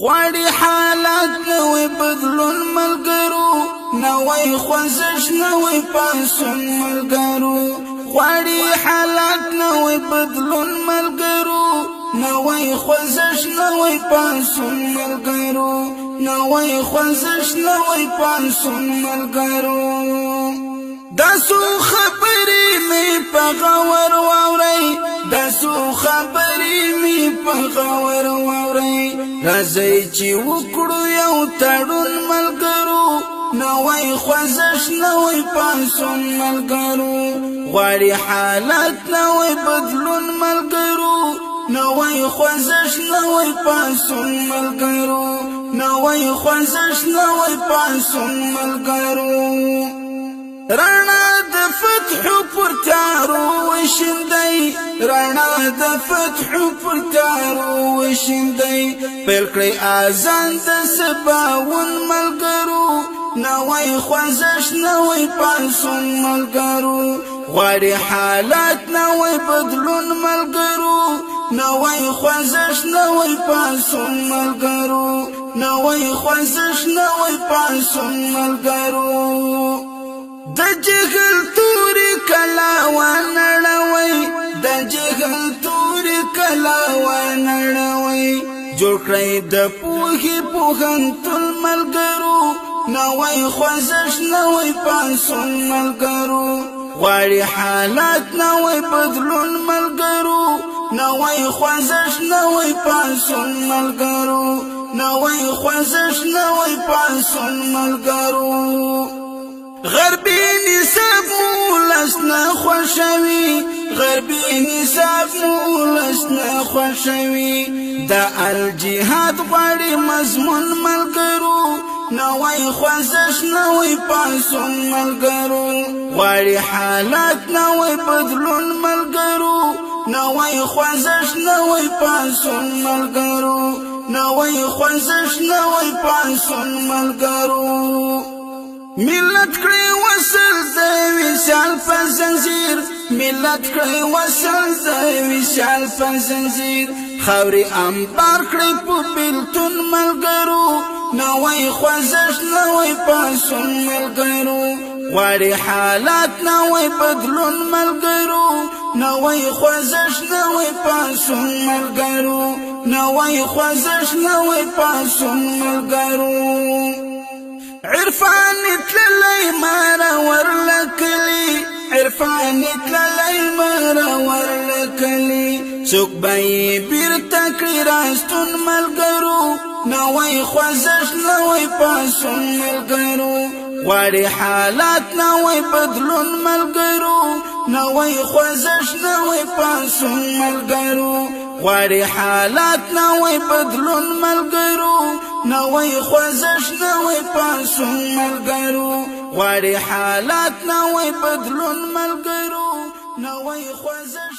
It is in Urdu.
غواړي حالات نوې بدلون ملګرو نوې خوځش نوې پاسون ملګرو. غواړي حالات نوې بدلون ملګرو نوې خوځش نوې پاسون ملګرو. نوې خوځش نوې پاسون ملګرو. داسو خبرې مې په غور مې په غور واوري راځي چې وکړو یو تړون ملګرو. نوې خوځش نوې پاسون ملګرو. غواړي حالت نوې بدلون ملګرو. نوې خوځش نوې پاسون ملګرو. نوې خوځش نوې پاسون ملګرو. رانا د فتح پر وشندای رانا د فتح پر تارو وشندای پیل کړی اذان د سباون ملګرو. نوې خوځش نوې پاسون ملګرو. غواړي حالات نوې بدلون ملګرو. نوې خوځش نوې پاسون ملګرو. نوې خوځش نوې پاسون ملګرو. د جهل توري کلا ونړوي جهل توري کلا ونړوي جوړ کړی د پوهې پوهن تل ملګرو نوې خوځش نوې پاسون ملګرو غواړي حالات نوې بدلون ملګرو نوې خوځش نوې پاسون ملګرو نوې خوځش نوې پاسون ملګرو غربي نصاب مولسنا خوشوي غربي نصاب مولسنا خوشوي دا الجهاد غړي مضمون ملګرو نوې خوځش نوې پاسون ملګرو غړي حالات نوې بدلون ملګرو نوې خوځش نوې پاسون ملګرو نوې خوځش نوې پاسون ملګرو ملت کړی وصل د وشال په زنجیر ملت کړی وصل د وشال په زنجیر. خوري امبار کړی په بلتون ملګرو. نوې خوځش نوې پاسون ملګرو. غواړي حالات نوې بدلون ملګرو. نوې خوځش نوې پاسون ملګرو. نوې خوځش نوې پاسون ملګرو. عرفان تللی مارا ورلکلی عرفان تللی مارا ورلکلی څوک به بیر تکړی راستون ملګرو نوې خوځش نوې پاسون ملګرو غواړي حالات نوې بدلون ملګرو نوې خوځش نوې پاسون ملګرو غواړي حالات نوې بدلون ملګرو نوې خوځش نوې پاسون ملګرو غواړي حالات نوې بدلون ملګرو نوې خوځش